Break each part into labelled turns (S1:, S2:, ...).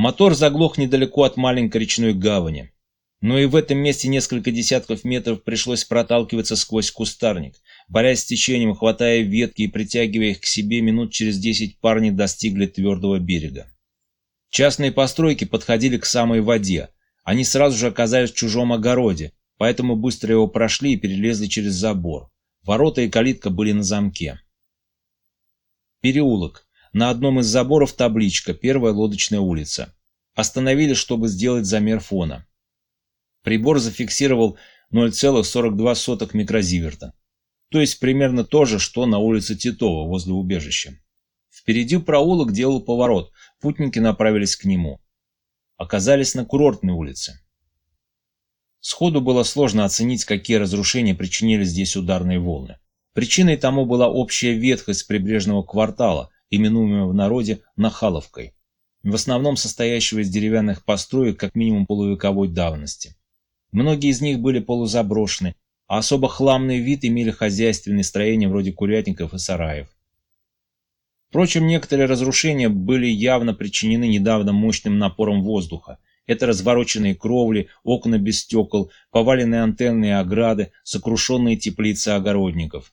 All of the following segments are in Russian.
S1: Мотор заглох недалеко от маленькой речной гавани. Но и в этом месте несколько десятков метров пришлось проталкиваться сквозь кустарник. Борясь с течением, хватая ветки и притягивая их к себе, минут через десять парни достигли твердого берега. Частные постройки подходили к самой воде. Они сразу же оказались в чужом огороде, поэтому быстро его прошли и перелезли через забор. Ворота и калитка были на замке. Переулок. На одном из заборов табличка «Первая лодочная улица». Остановились, чтобы сделать замер фона. Прибор зафиксировал 0,42 микрозиверта. То есть примерно то же, что на улице Титова возле убежища. Впереди проулок делал поворот, путники направились к нему. Оказались на курортной улице. Сходу было сложно оценить, какие разрушения причинили здесь ударные волны. Причиной тому была общая ветхость прибрежного квартала, именуемого в народе Нахаловкой, в основном состоящего из деревянных построек как минимум полувековой давности. Многие из них были полузаброшены, а особо хламный вид имели хозяйственные строения вроде курятников и сараев. Впрочем, некоторые разрушения были явно причинены недавно мощным напором воздуха. Это развороченные кровли, окна без стекол, поваленные антенные ограды, сокрушенные теплицы огородников.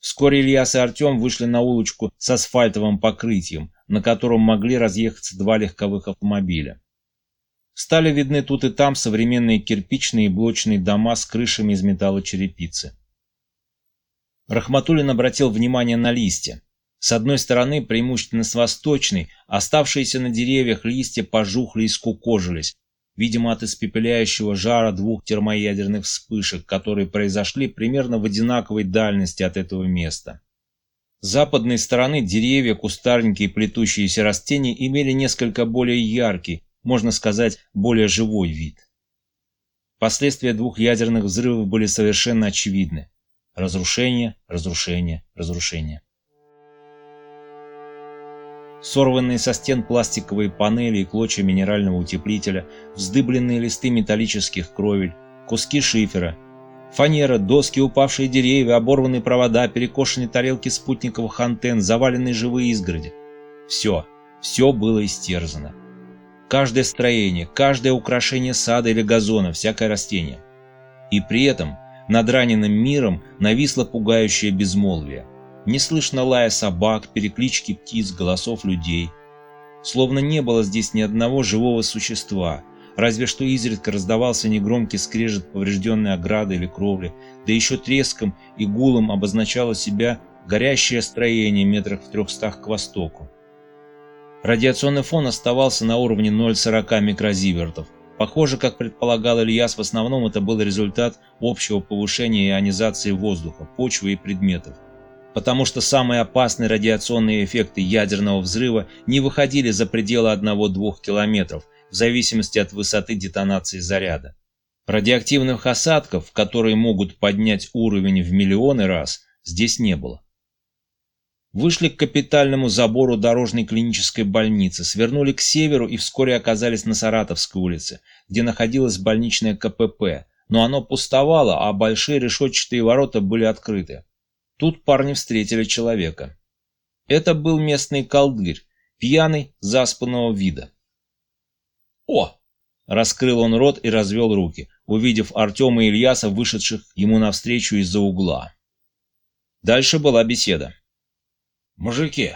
S1: Вскоре Ильяс и Артем вышли на улочку с асфальтовым покрытием, на котором могли разъехаться два легковых автомобиля. Стали видны тут и там современные кирпичные и блочные дома с крышами из металлочерепицы. Рахматуллин обратил внимание на листья. С одной стороны, преимущественно с восточной, оставшиеся на деревьях листья пожухли и скукожились, видимо от испепеляющего жара двух термоядерных вспышек, которые произошли примерно в одинаковой дальности от этого места. С западной стороны деревья, кустарники и плетущиеся растения имели несколько более яркий, можно сказать, более живой вид. Последствия двух ядерных взрывов были совершенно очевидны. Разрушение, разрушение, разрушение. Сорванные со стен пластиковые панели и клочья минерального утеплителя, вздыбленные листы металлических кровель, куски шифера, фанера, доски, упавшие деревья, оборванные провода, перекошенные тарелки спутниковых антенн, заваленные живые изгороди. Все, все было истерзано. Каждое строение, каждое украшение сада или газона, всякое растение. И при этом над раненым миром нависло пугающее безмолвие. Не слышно лая собак, переклички птиц, голосов людей. Словно не было здесь ни одного живого существа, разве что изредка раздавался негромкий скрежет поврежденной ограды или кровли, да еще треском и гулом обозначало себя горящее строение метрах в трехстах к востоку. Радиационный фон оставался на уровне 0,40 микрозивертов. Похоже, как предполагал Ильяс, в основном это был результат общего повышения ионизации воздуха, почвы и предметов потому что самые опасные радиационные эффекты ядерного взрыва не выходили за пределы 1-2 километров, в зависимости от высоты детонации заряда. Радиоактивных осадков, которые могут поднять уровень в миллионы раз, здесь не было. Вышли к капитальному забору дорожной клинической больницы, свернули к северу и вскоре оказались на Саратовской улице, где находилось больничное КПП, но оно пустовало, а большие решетчатые ворота были открыты. Тут парни встретили человека. Это был местный колдырь, пьяный, заспанного вида. «О!» – раскрыл он рот и развел руки, увидев Артема и Ильяса, вышедших ему навстречу из-за угла. Дальше была беседа. «Мужики,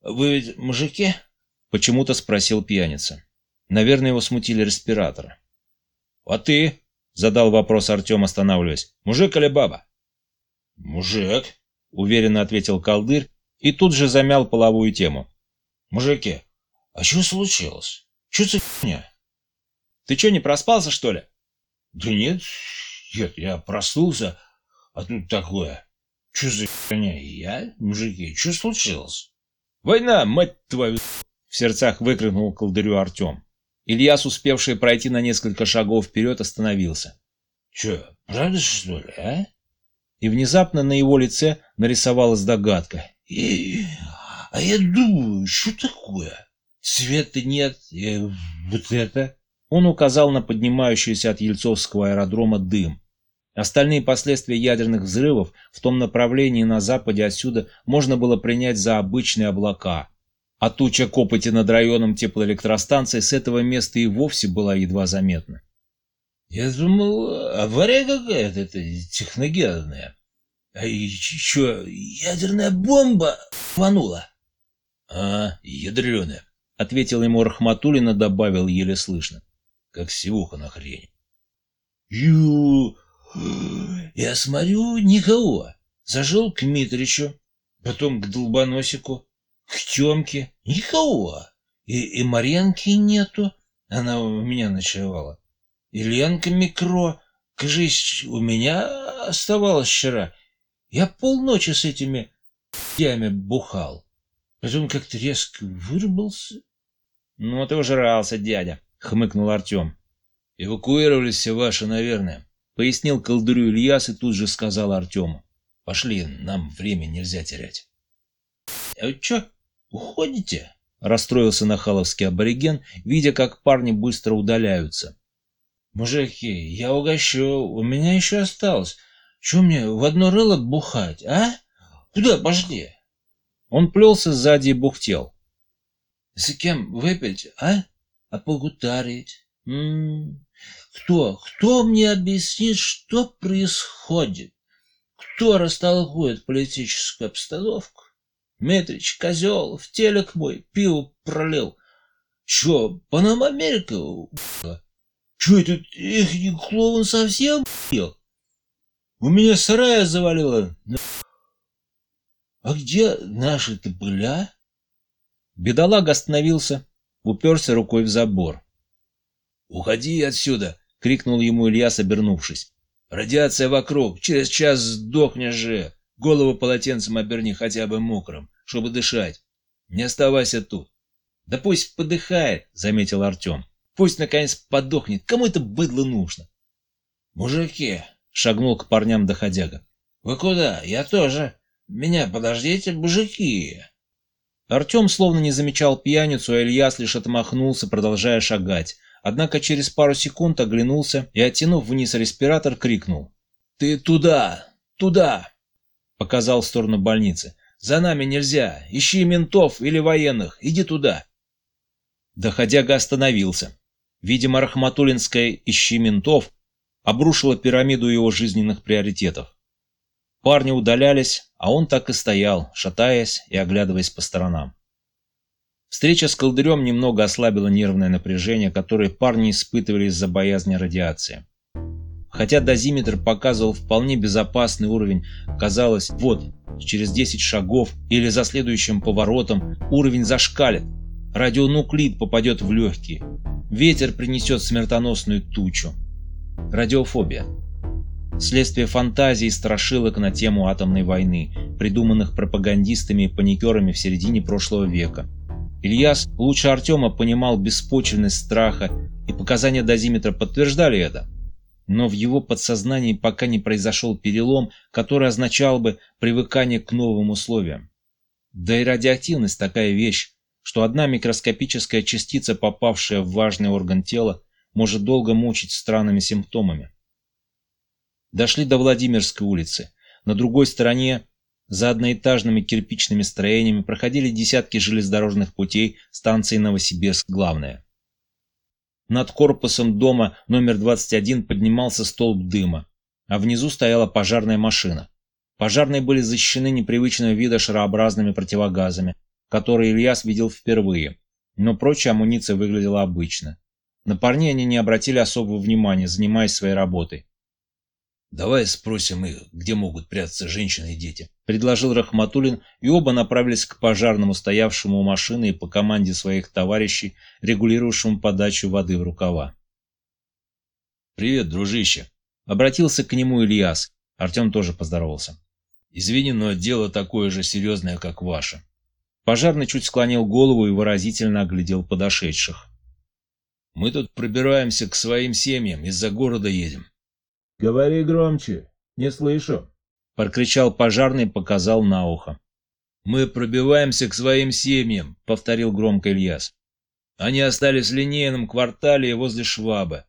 S1: вы ведь мужики?» – почему-то спросил пьяница. Наверное, его смутили респираторы. «А ты?» – задал вопрос Артем, останавливаясь. «Мужик или баба?» «Мужик», — уверенно ответил колдырь и тут же замял половую тему. «Мужики, а что случилось? Что за фигня?» «Ты что, не проспался, что ли?» «Да нет, нет, я проснулся, а тут такое. Что за фигня? Я, мужики, что случилось?» «Война, мать твою!» — в сердцах выкрикнул колдырю Артем. Ильяс, успевший пройти на несколько шагов вперед, остановился. «Че, правда что ли, а?» И внезапно на его лице нарисовалась догадка. И, «А я думаю, что такое? Света нет, и вот это...» Он указал на поднимающийся от Ельцовского аэродрома дым. Остальные последствия ядерных взрывов в том направлении на западе отсюда можно было принять за обычные облака. а туча копоти над районом теплоэлектростанции с этого места и вовсе была едва заметна.
S2: «Я думал, авария какая-то техногенная. А еще ядерная бомба рванула».
S1: «А, ядреная», — ответил ему Рахматуллин и добавил еле слышно. «Как сивуха на хрень».
S2: «Ю... Я смотрю, никого. Зашел к Митричу, потом к Долбоносику, к Темке. Никого. И, и Марьянки нету. Она у меня ночевала. И Ленка Микро, кажись, у меня оставалась вчера. Я полночи с этими ями бухал. Потом как-то резко вырубился.
S1: — Ну, ты ужрался, дядя, — хмыкнул Артем.
S2: — Эвакуировались все ваши, наверное, — пояснил колдырю Ильяс и тут же сказал Артему. — Пошли, нам время нельзя терять. — А чё, уходите? — расстроился нахаловский абориген, видя, как парни быстро удаляются. — Мужики, я угощу, у меня еще осталось. Чё мне в одно рыло бухать, а? Куда пошли?
S1: Он плелся сзади и бухтел.
S2: — С кем выпить, а? А погутарить? М -м -м. Кто, кто мне объяснит, что происходит? Кто растолкует политическую обстановку? Митрич, козел, в телек мой пиво пролил. Чё, Панам Америка? Чё этот их клоун совсем ел? У меня сарая завалило. А где наши-то а?
S1: Бедолага остановился, уперся рукой в забор.
S2: «Уходи отсюда!» — крикнул ему Ильяс, обернувшись. «Радиация вокруг, через час сдохнешь же! Голову полотенцем оберни хотя бы мокрым, чтобы дышать. Не оставайся тут!»
S1: «Да пусть подыхает!» — заметил Артем. «Пусть, наконец, подохнет! Кому это быдло нужно?»
S2: «Мужики!»
S1: — шагнул к парням доходяга.
S2: «Вы куда? Я тоже!» Меня подождите, мужики!»
S1: Артем словно не замечал пьяницу, а Ильяс лишь отмахнулся, продолжая шагать. Однако через пару секунд оглянулся и, оттянув вниз респиратор, крикнул.
S2: «Ты туда! Туда!»
S1: Показал в сторону больницы. «За нами нельзя! Ищи ментов или военных! Иди туда!» Доходяга остановился. Видимо, Рахматуллинская «Ищи ментов» обрушила пирамиду его жизненных приоритетов. Парни удалялись, а он так и стоял, шатаясь и оглядываясь по сторонам. Встреча с колдырем немного ослабила нервное напряжение, которое парни испытывали из-за боязни радиации. Хотя дозиметр показывал вполне безопасный уровень, казалось, вот, через 10 шагов или за следующим поворотом уровень зашкалит, радионуклид попадет в легкие, ветер принесет смертоносную тучу. Радиофобия. Следствие фантазий и страшилок на тему атомной войны, придуманных пропагандистами и паникерами в середине прошлого века. Ильяс лучше Артема понимал беспочвенность страха, и показания дозиметра подтверждали это. Но в его подсознании пока не произошел перелом, который означал бы привыкание к новым условиям. Да и радиоактивность такая вещь, что одна микроскопическая частица, попавшая в важный орган тела, может долго мучить странными симптомами. Дошли до Владимирской улицы. На другой стороне, за одноэтажными кирпичными строениями, проходили десятки железнодорожных путей станции Новосибирск главная. Над корпусом дома номер 21 поднимался столб дыма, а внизу стояла пожарная машина. Пожарные были защищены непривычного вида шарообразными противогазами, которые Ильяс видел впервые, но прочая амуниция выглядела обычно. На парней они не обратили особого внимания, занимаясь своей работой.
S2: «Давай спросим их, где могут прятаться женщины и дети», —
S1: предложил Рахматуллин, и оба направились к пожарному, стоявшему у машины и по команде своих товарищей, регулировавшему подачу воды в рукава.
S2: «Привет, дружище», —
S1: обратился к нему Ильяс. Артем тоже поздоровался.
S2: «Извини, но дело такое же серьезное, как ваше».
S1: Пожарный чуть склонил голову и выразительно оглядел подошедших.
S2: «Мы тут пробираемся к своим семьям, из-за города едем.
S3: «Говори громче, не слышу!»
S1: — прокричал пожарный и показал на ухо.
S2: «Мы пробиваемся к своим семьям», — повторил громко Ильяс. «Они остались в линейном квартале и возле Швабы,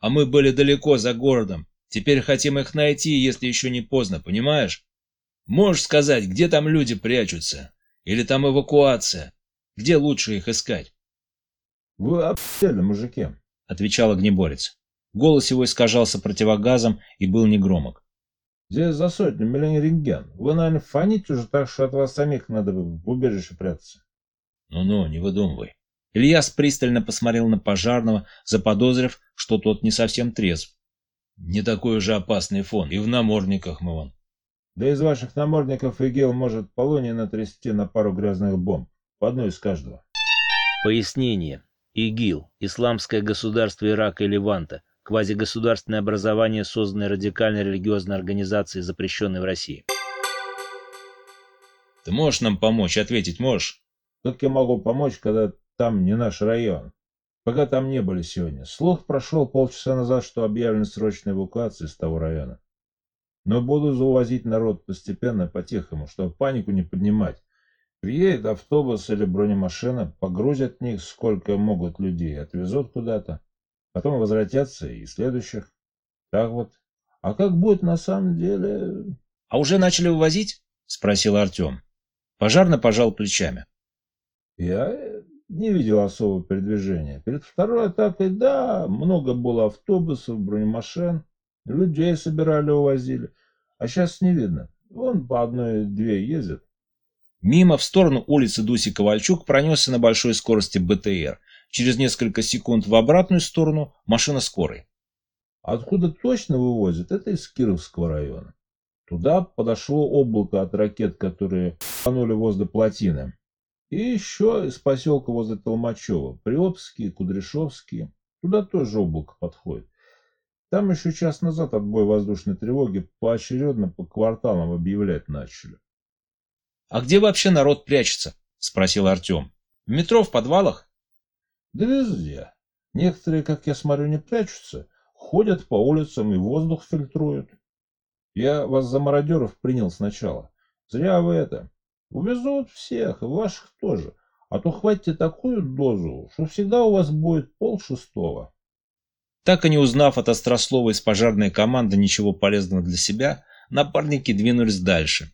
S2: а мы были далеко за городом. Теперь хотим их найти, если еще не поздно, понимаешь? Можешь сказать, где там люди прячутся? Или там эвакуация?
S1: Где лучше их искать?
S3: Вы обсели, мужики,
S1: отвечал огнеборец. Голос его искажался противогазом и был негромок.
S3: Здесь за сотню миллион рентген. Вы, наверное, фоните уже так, что от вас самих надо в убежище прятаться.
S1: Ну-ну, не выдумывай. Ильяс пристально посмотрел на пожарного, заподозрив, что тот не совсем трезв. Не такой уже опасный фон, и в намордниках мы вон.
S3: Да из ваших намордников ИГИЛ может полония натрясти на пару грязных бомб, по одной из каждого.
S4: Пояснение. ИГИЛ – Исламское государство Ирака и Леванта, квазигосударственное образование, созданное радикальной религиозной организацией, запрещенной в России.
S1: Ты можешь нам помочь, ответить можешь?
S3: Как я могу помочь, когда там не наш район? Пока там не были сегодня. Слух прошел полчаса назад, что объявлена срочная эвакуация из того района. Но буду заувозить народ постепенно, по-тихому, чтобы панику не поднимать. Приедет автобус или бронемашина, погрузят в них сколько могут людей, отвезут куда-то. Потом возвратятся и следующих. Так вот. А как будет на самом деле...
S1: — А уже начали вывозить? — спросил Артем. Пожарно пожал плечами.
S3: — Я не видел особого передвижения. Перед второй атакой, да, много было автобусов, бронемашин. Людей собирали, увозили. А сейчас не видно. Вон по одной-две ездят.
S1: Мимо в сторону улицы Дуси Ковальчук пронесся на большой скорости БТР. Через несколько секунд в обратную сторону машина скорой.
S3: Откуда точно вывозят, это из Кировского района. Туда подошло облако от ракет, которые панули возле плотины. И еще из поселка возле Толмачева, Приобские, Кудряшовские. Туда тоже облако подходит. Там еще час назад отбой воздушной тревоги поочередно по кварталам объявлять начали.
S1: — А где вообще народ прячется? — спросил Артем. — В метро, в подвалах?
S3: Да везде. Некоторые, как я смотрю, не прячутся, ходят по улицам и воздух фильтруют. Я вас за мародеров принял сначала. Зря вы это. Увезут всех, и ваших тоже. А то хватите такую дозу, что всегда у вас будет пол шестого.
S1: Так и не узнав от Острослова из пожарной команды ничего полезного для себя, напарники двинулись дальше.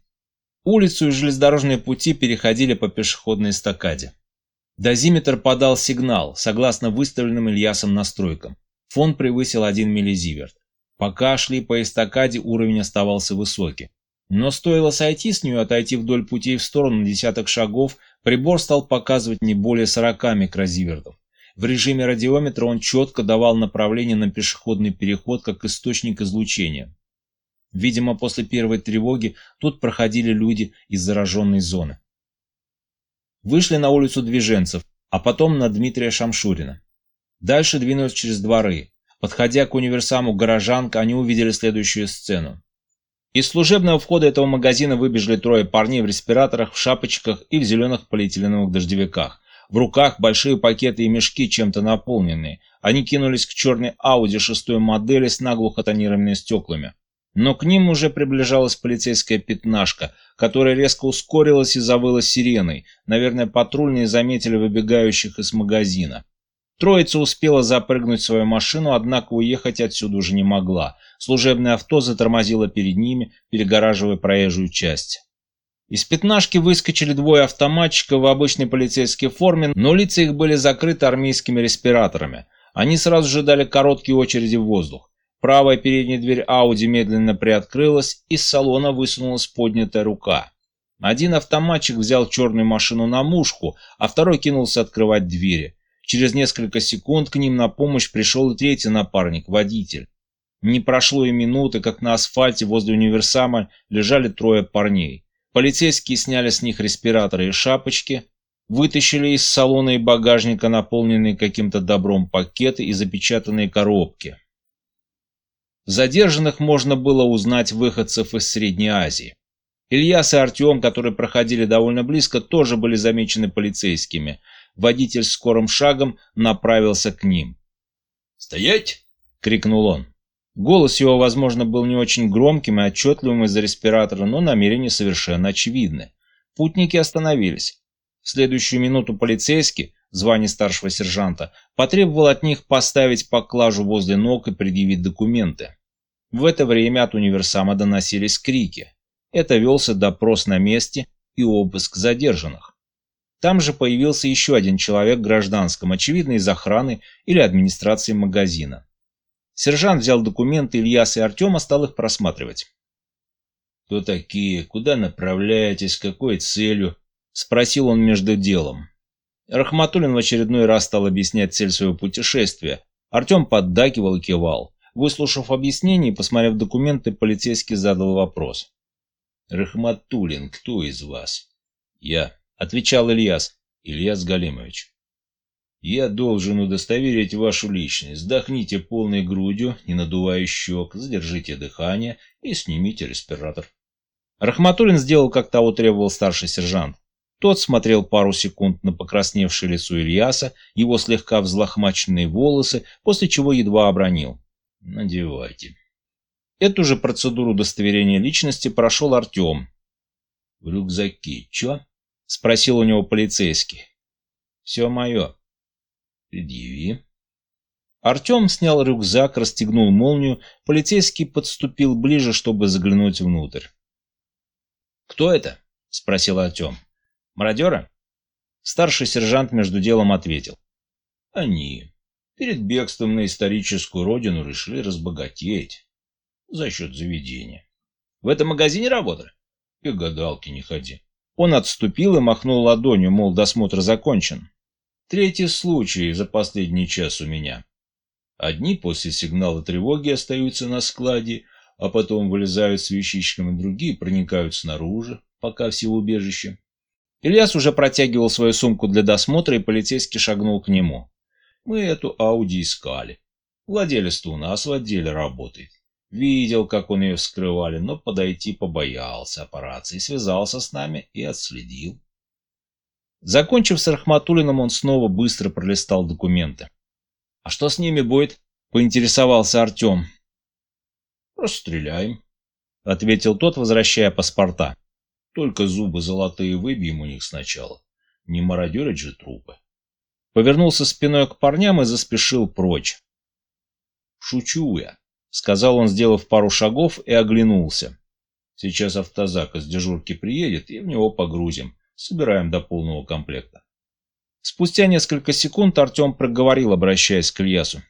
S1: Улицу и железнодорожные пути переходили по пешеходной эстакаде. Дозиметр подал сигнал, согласно выставленным Ильясом настройкам. Фон превысил 1 миллизиверт. Пока шли по эстакаде, уровень оставался высокий. Но стоило сойти с нее, отойти вдоль путей в сторону десяток шагов, прибор стал показывать не более 40 микрозивертов. В режиме радиометра он четко давал направление на пешеходный переход как источник излучения. Видимо, после первой тревоги тут проходили люди из зараженной зоны. Вышли на улицу Движенцев, а потом на Дмитрия Шамшурина. Дальше двинулись через дворы. Подходя к универсаму «Горожанка», они увидели следующую сцену. Из служебного входа этого магазина выбежали трое парней в респираторах, в шапочках и в зеленых полиэтиленовых дождевиках. В руках большие пакеты и мешки, чем-то наполненные. Они кинулись к черной Ауди шестой модели с наглухо тонированными стеклами. Но к ним уже приближалась полицейская пятнашка, которая резко ускорилась и завыла сиреной. Наверное, патрульные заметили выбегающих из магазина. Троица успела запрыгнуть в свою машину, однако уехать отсюда уже не могла. Служебное авто затормозило перед ними, перегораживая проезжую часть. Из пятнашки выскочили двое автоматчиков в обычной полицейской форме, но лица их были закрыты армейскими респираторами. Они сразу же дали короткие очереди в воздух. Правая передняя дверь Ауди медленно приоткрылась, из салона высунулась поднятая рука. Один автоматчик взял черную машину на мушку, а второй кинулся открывать двери. Через несколько секунд к ним на помощь пришел и третий напарник, водитель. Не прошло и минуты, как на асфальте возле универсама лежали трое парней. Полицейские сняли с них респираторы и шапочки, вытащили из салона и багажника наполненные каким-то добром пакеты и запечатанные коробки. Задержанных можно было узнать выходцев из Средней Азии. Ильяс и Артем, которые проходили довольно близко, тоже были замечены полицейскими. Водитель скорым шагом направился к ним. «Стоять!» — крикнул он. Голос его, возможно, был не очень громким и отчетливым из-за респиратора, но намерения совершенно очевидны. Путники остановились. В следующую минуту полицейский, звание старшего сержанта, потребовал от них поставить поклажу возле ног и предъявить документы. В это время от универсама доносились крики. Это велся допрос на месте и обыск задержанных. Там же появился еще один человек гражданском, очевидно, из охраны или администрации магазина. Сержант взял документы Ильяса и Артема, стал их просматривать.
S2: «Кто такие? Куда направляетесь? Какой целью?»
S1: — спросил он между делом. Рахматуллин в очередной раз стал объяснять цель своего путешествия. Артем поддакивал и кивал. Выслушав объяснение и посмотрев документы, полицейский задал вопрос.
S2: «Рахматуллин, кто из вас?»
S1: «Я», — отвечал Ильяс, Ильяс Галимович.
S2: «Я должен удостоверить вашу личность. Вдохните полной грудью, не надувая щек, задержите дыхание и снимите респиратор».
S1: Рахматуллин сделал, как того требовал старший сержант. Тот смотрел пару секунд на покрасневшее лицо Ильяса, его слегка взлохмаченные волосы, после чего едва обронил.
S2: «Надевайте».
S1: Эту же процедуру удостоверения личности прошел Артем.
S2: «В рюкзаке чё?»
S1: — спросил у него полицейский.
S2: «Все мое». «Предъяви».
S1: Артем снял рюкзак, расстегнул молнию, полицейский подступил ближе, чтобы заглянуть внутрь.
S2: «Кто это?»
S1: — спросил Артем. «Мародеры?» Старший сержант между делом ответил.
S2: «Они перед бегством на историческую родину решили разбогатеть за счет заведения.
S1: В этом магазине работали?
S2: И гадалки не ходи.
S1: Он отступил и махнул ладонью, мол, досмотр закончен.
S2: Третий случай за последний час у меня. Одни после сигнала тревоги остаются на складе, а потом вылезают с вещичками, другие проникают снаружи, пока все в убежище.
S1: Ильяс уже протягивал свою сумку для досмотра, и полицейский шагнул к нему.
S2: Мы эту Ауди искали. Владелец-то у нас в отделе работает. Видел, как он ее вскрывали, но подойти побоялся операции, связался с нами и отследил.
S1: Закончив с Рахматулиным, он снова быстро пролистал документы. «А что с ними будет?» — поинтересовался Артем.
S2: «Расстреляем», —
S1: ответил тот, возвращая паспорта.
S2: «Только зубы золотые выбьем у них сначала. Не мародерить же трупы».
S1: Повернулся спиной к парням и заспешил прочь.
S2: «Шучу я», —
S1: сказал он, сделав пару шагов, и оглянулся.
S2: «Сейчас автозак из дежурки приедет, и в него погрузим. Собираем до полного комплекта».
S1: Спустя несколько секунд Артем проговорил, обращаясь к Ильясу.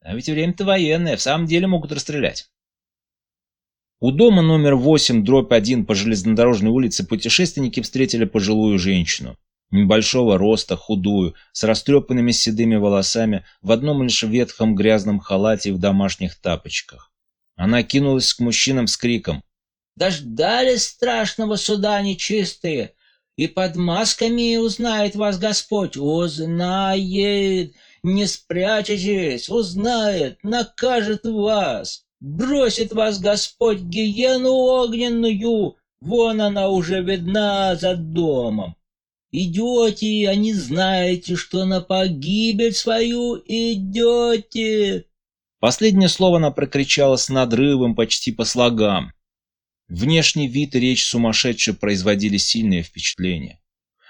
S1: «А ведь время-то военное, в самом деле могут расстрелять». У дома номер 8, дробь 1 по железнодорожной улице путешественники встретили пожилую женщину. Небольшого роста, худую, с растрепанными седыми волосами, в одном лишь ветхом грязном халате и в домашних тапочках. Она кинулась к мужчинам с криком.
S5: «Дождались страшного суда нечистые, и под масками узнает вас Господь, узнает, не спрячетесь, узнает, накажет вас, бросит вас Господь гиену огненную, вон она уже видна за домом. Идете, а не знаете, что на погибель свою идете.
S1: Последнее слово она прокричала с надрывом почти по слогам. Внешний вид и речь сумасшедшей производили сильное впечатление.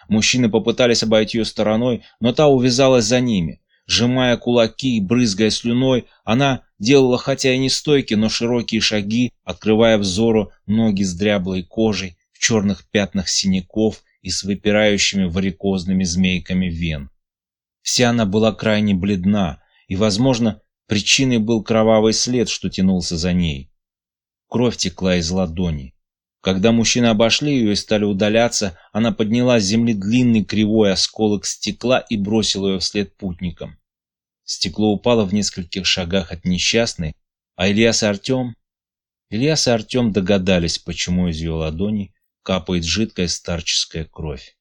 S1: Мужчины попытались обойти ее стороной, но та увязалась за ними. Сжимая кулаки и брызгая слюной, она делала хотя и не стойкие, но широкие шаги, открывая взору ноги с дряблой кожей, в черных пятнах синяков и с выпирающими варикозными змейками вен. Вся она была крайне бледна, и, возможно, причиной был кровавый след, что тянулся за ней. Кровь текла из ладони. Когда мужчины обошли ее и стали удаляться, она подняла с земли длинный кривой осколок стекла и бросила ее вслед путникам. Стекло упало в нескольких шагах от несчастной, а Ильяс и Артем... Ильяс и Артем догадались, почему из ее ладони капает жидкая старческая кровь.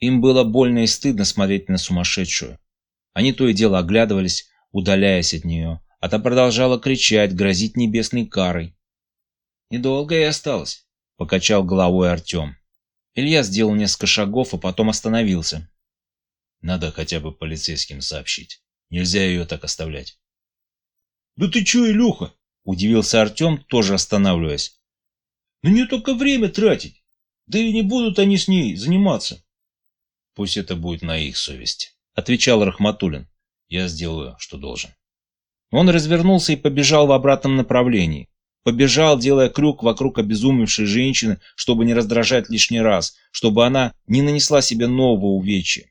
S1: Им было больно и стыдно смотреть на сумасшедшую. Они то и дело оглядывались, удаляясь от нее, а та продолжала кричать, грозить небесной карой. «Недолго и осталось», — покачал головой Артем. Илья сделал несколько шагов, а потом остановился.
S2: «Надо хотя бы полицейским сообщить. Нельзя ее так оставлять».
S3: «Да ты че, Илюха?»
S1: — удивился Артем, тоже останавливаясь.
S3: На нее только время тратить. Да и не будут они с ней заниматься.
S2: Пусть это будет на их совести,
S1: отвечал Рахматулин.
S2: Я сделаю, что должен.
S1: Он развернулся и побежал в обратном направлении. побежал, делая крюк вокруг обезумевшей женщины, чтобы не раздражать лишний раз, чтобы она не нанесла себе нового увечья.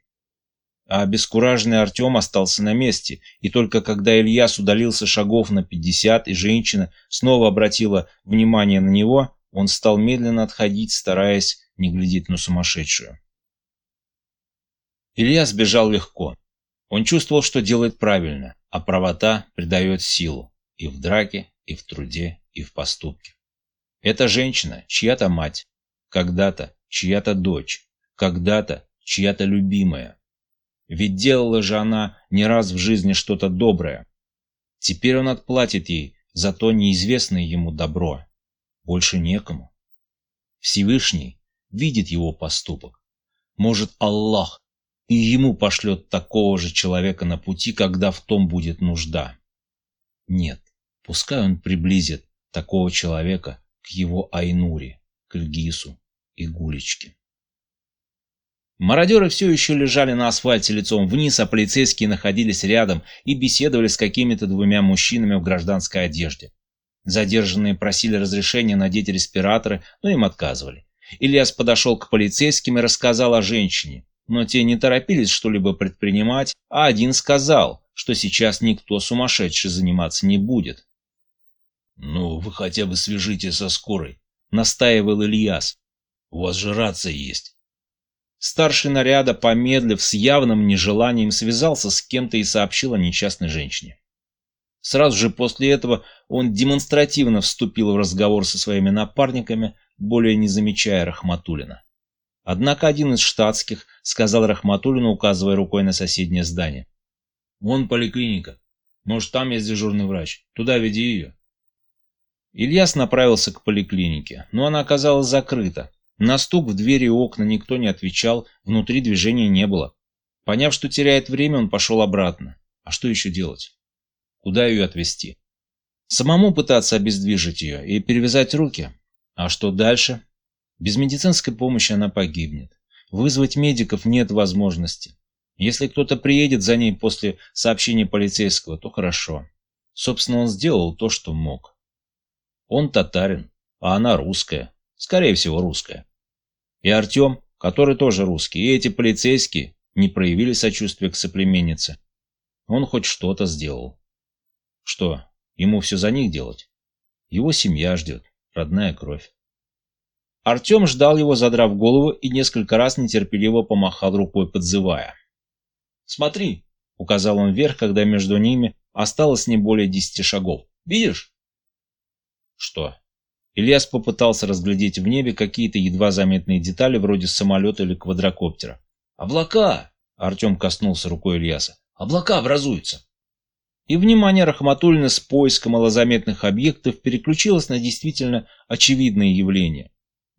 S1: А обескураженный Артем остался на месте, и только когда Ильяс удалился шагов на пятьдесят, и женщина снова обратила внимание на него, он стал медленно отходить, стараясь не глядеть на сумасшедшую. Ильяс бежал легко. Он чувствовал, что делает правильно, а правота придает силу и в драке, и в труде, и в поступке. Эта женщина чья-то мать, когда-то чья-то дочь, когда-то чья-то любимая. Ведь делала же она не раз в жизни что-то доброе. Теперь он отплатит ей за то неизвестное ему добро. Больше некому. Всевышний видит его поступок. Может, Аллах и ему пошлет такого же человека на пути, когда в том будет нужда. Нет, пускай он приблизит такого человека к его Айнуре, к Ильгису и Гулечке. Мародеры все еще лежали на асфальте лицом вниз, а полицейские находились рядом и беседовали с какими-то двумя мужчинами в гражданской одежде. Задержанные просили разрешения надеть респираторы, но им отказывали. Ильяс подошел к полицейским и рассказал о женщине, но те не торопились что-либо предпринимать, а один сказал, что сейчас никто сумасшедший заниматься не будет. «Ну, вы хотя бы свяжите со скорой», — настаивал Ильяс. «У вас же рация есть». Старший наряда, помедлив с явным нежеланием, связался с кем-то и сообщил о несчастной женщине. Сразу же после этого он демонстративно вступил в разговор со своими напарниками, более не замечая Рахматулина. Однако один из штатских сказал Рахматулину, указывая рукой на соседнее здание. «Вон поликлиника. Может, там есть дежурный врач. Туда веди ее». Ильяс направился к поликлинике, но она оказалась закрыта, на стук в двери и окна никто не отвечал, внутри движения не было. Поняв, что теряет время, он пошел обратно. А что еще делать? Куда ее отвезти? Самому пытаться обездвижить ее и перевязать руки? А что дальше? Без медицинской помощи она погибнет. Вызвать медиков нет возможности. Если кто-то приедет за ней после сообщения полицейского, то хорошо. Собственно, он сделал то, что мог. Он татарин, а она русская. Скорее всего, русская. И Артем, который тоже русский, и эти полицейские не проявили сочувствия к соплеменнице. Он хоть что-то сделал. Что, ему все за них делать? Его семья ждет, родная кровь. Артем ждал его, задрав голову, и несколько раз нетерпеливо помахал рукой, подзывая. «Смотри!» — указал он вверх, когда между ними осталось не более десяти шагов. «Видишь?» «Что?» Ильяс попытался разглядеть в небе какие-то едва заметные детали вроде самолета или квадрокоптера. «Облака!» — Артем коснулся рукой Ильяса. «Облака образуются!» И внимание Рахматуллина с поиском малозаметных объектов переключилось на действительно очевидные явления.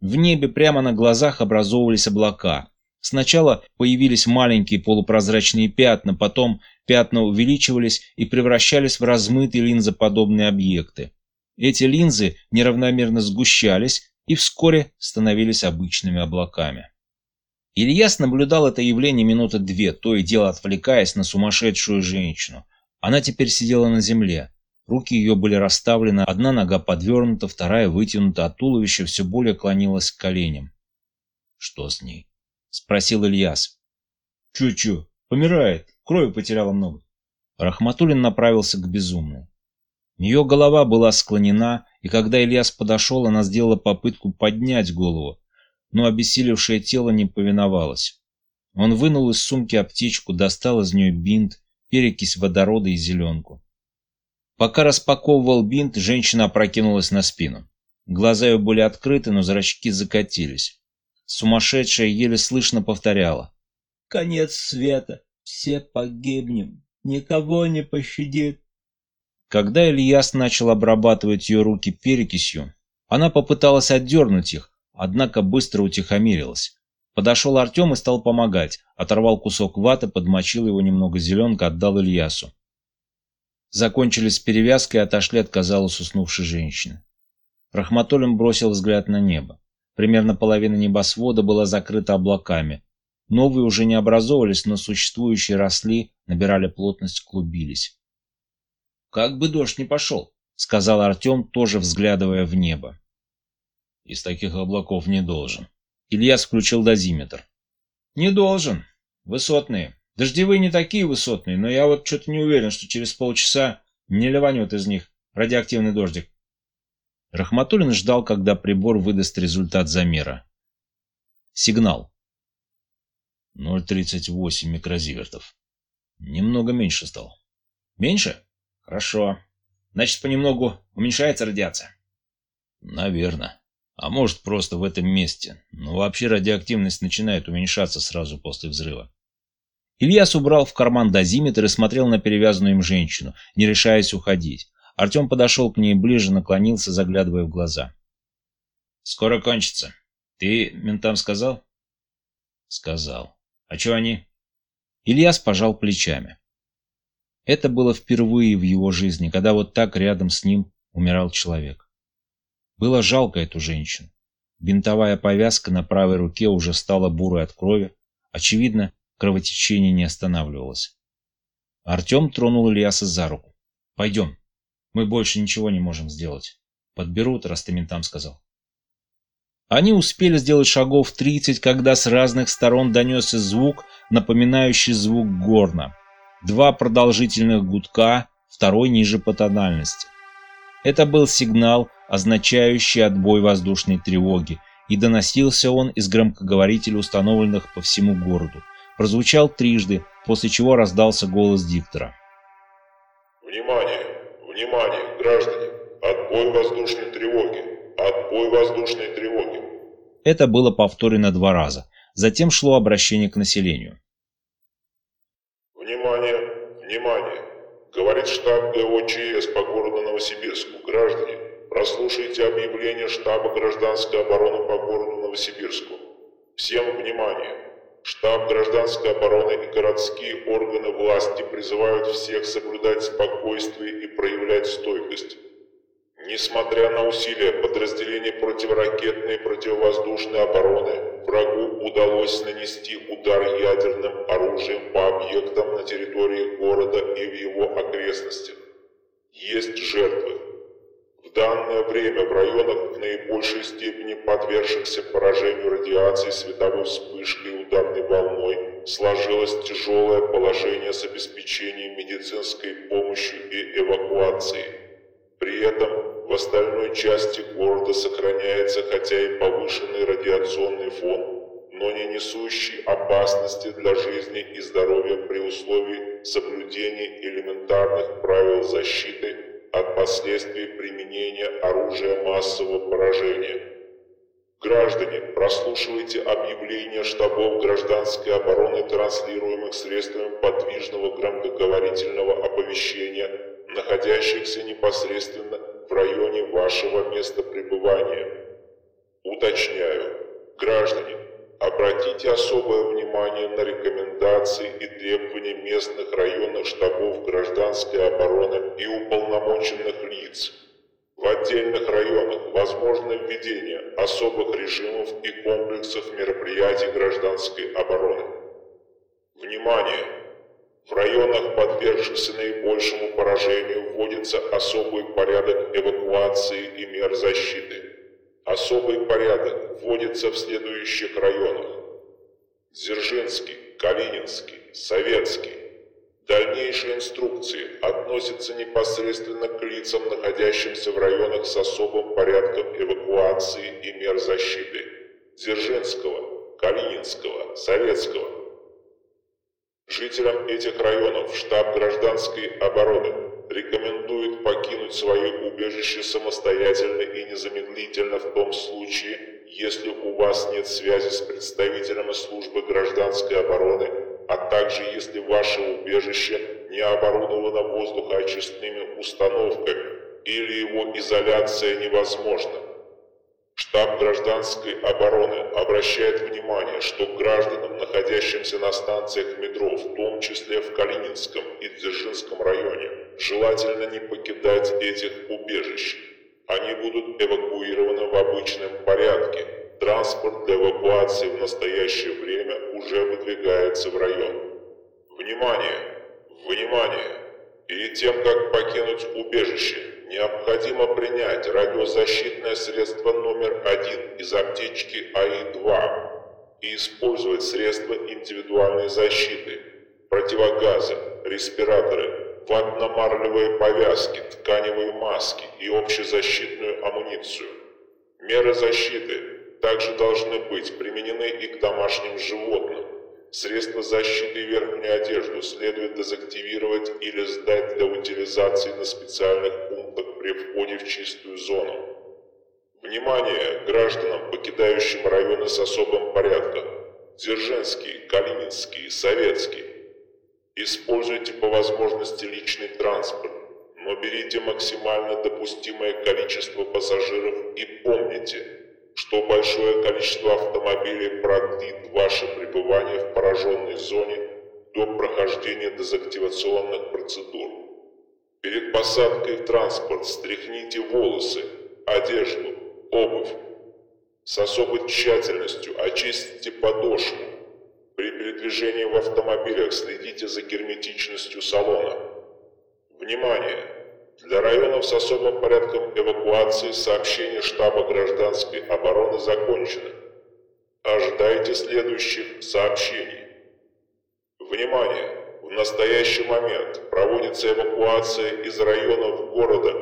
S1: В небе прямо на глазах образовывались облака. Сначала появились маленькие полупрозрачные пятна, потом пятна увеличивались и превращались в размытые линзоподобные объекты. Эти линзы неравномерно сгущались и вскоре становились обычными облаками. Ильяс наблюдал это явление минуты две, то и дело отвлекаясь на сумасшедшую женщину. Она теперь сидела на земле. Руки ее были расставлены, одна нога подвернута, вторая вытянута, а туловище все более клонилось к коленям. «Что с ней?» — спросил Ильяс. «Чё-чё? Помирает. Крови потеряла много». Рахматуллин направился к безумной. Ее голова была склонена, и когда Ильяс подошел, она сделала попытку поднять голову, но обессилевшее тело не повиновалось. Он вынул из сумки аптечку, достал из нее бинт, перекись водорода и зеленку. Пока распаковывал бинт, женщина опрокинулась на спину. Глаза ее были открыты, но зрачки закатились. Сумасшедшая еле слышно повторяла.
S5: «Конец света! Все погибнем! Никого не пощадит!»
S1: Когда Ильяс начал обрабатывать ее руки перекисью, она попыталась отдернуть их, однако быстро утихомирилась. Подошел Артем и стал помогать, оторвал кусок ваты, подмочил его немного зеленка, отдал Ильясу. Закончили с перевязкой и отошли от, казалось, уснувшей женщины. Рахматуллин бросил взгляд на небо. Примерно половина небосвода была закрыта облаками. Новые уже не образовывались, но существующие росли, набирали плотность, клубились. «Как бы дождь не пошел», — сказал Артем, тоже взглядывая в небо.
S3: Из таких облаков не должен.
S1: Ильяс включил дозиметр. Не должен. Высотные. Дождевые не такие высотные, но я вот что-то не уверен, что через полчаса не ливанет из них радиоактивный дождик. Рахматуллин ждал, когда прибор выдаст результат замера. Сигнал. 0,38 микрозивертов. Немного меньше стал. Меньше? Хорошо. Значит, понемногу уменьшается радиация?
S3: Наверное. А может, просто в этом месте. Но вообще радиоактивность начинает уменьшаться сразу после взрыва.
S1: Ильяс убрал в карман дозиметр и смотрел на перевязанную им женщину, не решаясь уходить. Артем подошел к ней ближе, наклонился, заглядывая в глаза. «Скоро кончится. Ты ментам сказал?»
S3: «Сказал.
S1: А что они?» Ильяс пожал плечами. Это было впервые в его жизни, когда вот так рядом с ним умирал человек. Было жалко эту женщину. Бинтовая повязка на правой руке уже стала бурой от крови. Очевидно, кровотечение не останавливалось. Артем тронул Ильяса за руку. «Пойдем. Мы больше ничего не можем сделать. Подберут, раз ты ментам сказал». Они успели сделать шагов тридцать, когда с разных сторон донесся звук, напоминающий звук горна. Два продолжительных гудка, второй ниже по тональности. Это был сигнал, означающий отбой воздушной тревоги, и доносился он из громкоговорителей, установленных по всему городу. Прозвучал трижды, после чего раздался голос диктора.
S6: «Внимание! Внимание, граждане! Отбой воздушной тревоги! Отбой воздушной тревоги!»
S1: Это было повторено два раза. Затем шло обращение к населению.
S6: «Внимание! Внимание! Говорит штаб ГОЧС по городу Новосибирску. Граждане, прослушайте объявление штаба гражданской обороны по городу Новосибирску. Всем внимание! Штаб гражданской обороны и городские органы власти призывают всех соблюдать спокойствие и проявлять стойкость. Несмотря на усилия подразделений противоракетной и противовоздушной обороны, врагу удалось нанести удар ядерным оружием по объектам на территории города и в его окрестностях. Есть жертвы. Данное время в районах в наибольшей степени подвергшихся поражению радиации световой вспышкой и ударной волной сложилось тяжелое положение с обеспечением медицинской помощью и эвакуацией. При этом в остальной части города сохраняется хотя и повышенный радиационный фон, но не несущий опасности для жизни и здоровья при условии соблюдения элементарных правил защиты от последствий применения оружия массового поражения. Граждане, прослушивайте объявления штабов гражданской обороны, транслируемых средствами подвижного громкоговорительного оповещения, находящихся непосредственно в районе вашего места пребывания. Уточняю, граждане, обратите особое внимание на рекомендации и требования местных районных штабов гражданской обороны и уполномоченных лиц. В отдельных районах возможно введение особых режимов и комплексов мероприятий гражданской обороны. Внимание! В районах, подвергшихся наибольшему поражению, вводится особый порядок эвакуации и мер защиты. Особый порядок вводится в следующих районах. Дзержинский, Калининский, Советский. Дальнейшие инструкции относятся непосредственно к лицам, находящимся в районах с особым порядком эвакуации и мер защиты. Дзержинского, Калининского, Советского. Жителям этих районов штаб гражданской обороны рекомендует покинуть свои убежища самостоятельно и незамедлительно в том случае, если у вас нет связи с представителями службы гражданской обороны, а также если ваше убежище не оборудовано воздухоочистными установками или его изоляция невозможна. Штаб гражданской обороны обращает внимание, что гражданам, находящимся на станциях метро, в том числе в Калининском и Дзержинском районе, желательно не покидать этих убежищ. Они будут эвакуированы в обычном порядке. Транспорт для эвакуации в настоящее время уже выдвигается в район. Внимание! Внимание! Перед тем, как покинуть убежище, необходимо принять радиозащитное средство номер один из аптечки АИ-2 и использовать средства индивидуальной защиты, противогазы, респираторы, ватно-марлевые повязки, тканевые маски и общезащитную амуницию. Меры защиты также должны быть применены и к домашним животным. Средства защиты и верхнюю одежду следует дезактивировать или сдать для утилизации на специальных пунктах при входе в чистую зону. Внимание гражданам, покидающим районы с особым порядком. Дзержинский, Калининский, Советский. Используйте по возможности личный транспорт, но берите максимально допустимое количество пассажиров и помните, что большое количество автомобилей продлит ваше пребывание в пораженной зоне до прохождения дезактивационных процедур. Перед посадкой в транспорт стряхните волосы, одежду, обувь. С особой тщательностью очистите подошву. При передвижении в автомобилях следите за герметичностью салона. Внимание! Для районов с особым порядком эвакуации сообщение штаба гражданской обороны закончено. Ожидайте следующих сообщений. Внимание! В настоящий момент проводится эвакуация из районов города.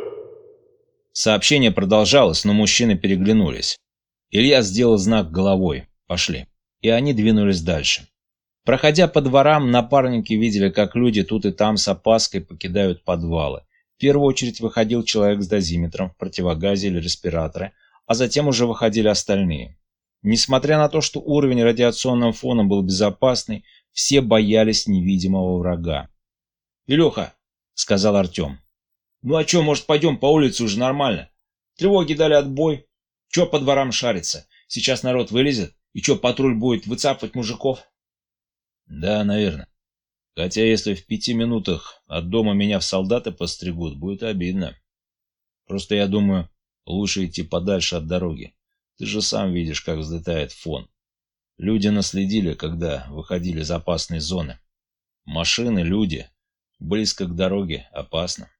S1: Сообщение продолжалось, но мужчины переглянулись. Илья сделал знак головой «Пошли», и они двинулись дальше. Проходя по дворам, напарники видели, как люди тут и там с опаской покидают подвалы. В первую очередь выходил человек с дозиметром в противогазе или респираторе, а затем уже выходили остальные. Несмотря на то, что уровень радиационного фона был безопасный, все боялись невидимого врага. «Илюха», — сказал Артем, — «ну а чё, может, пойдем по улице уже нормально? Тревоги дали отбой. Чё по дворам шарится? Сейчас народ вылезет, и чё, патруль будет выцапывать мужиков?» «Да, наверное. Хотя если в пяти минутах от дома меня в солдаты постригут, будет обидно. Просто я думаю, лучше идти подальше от дороги. Ты же сам видишь, как взлетает фон. Люди наследили, когда выходили из опасной зоны. Машины, люди. Близко к дороге опасно.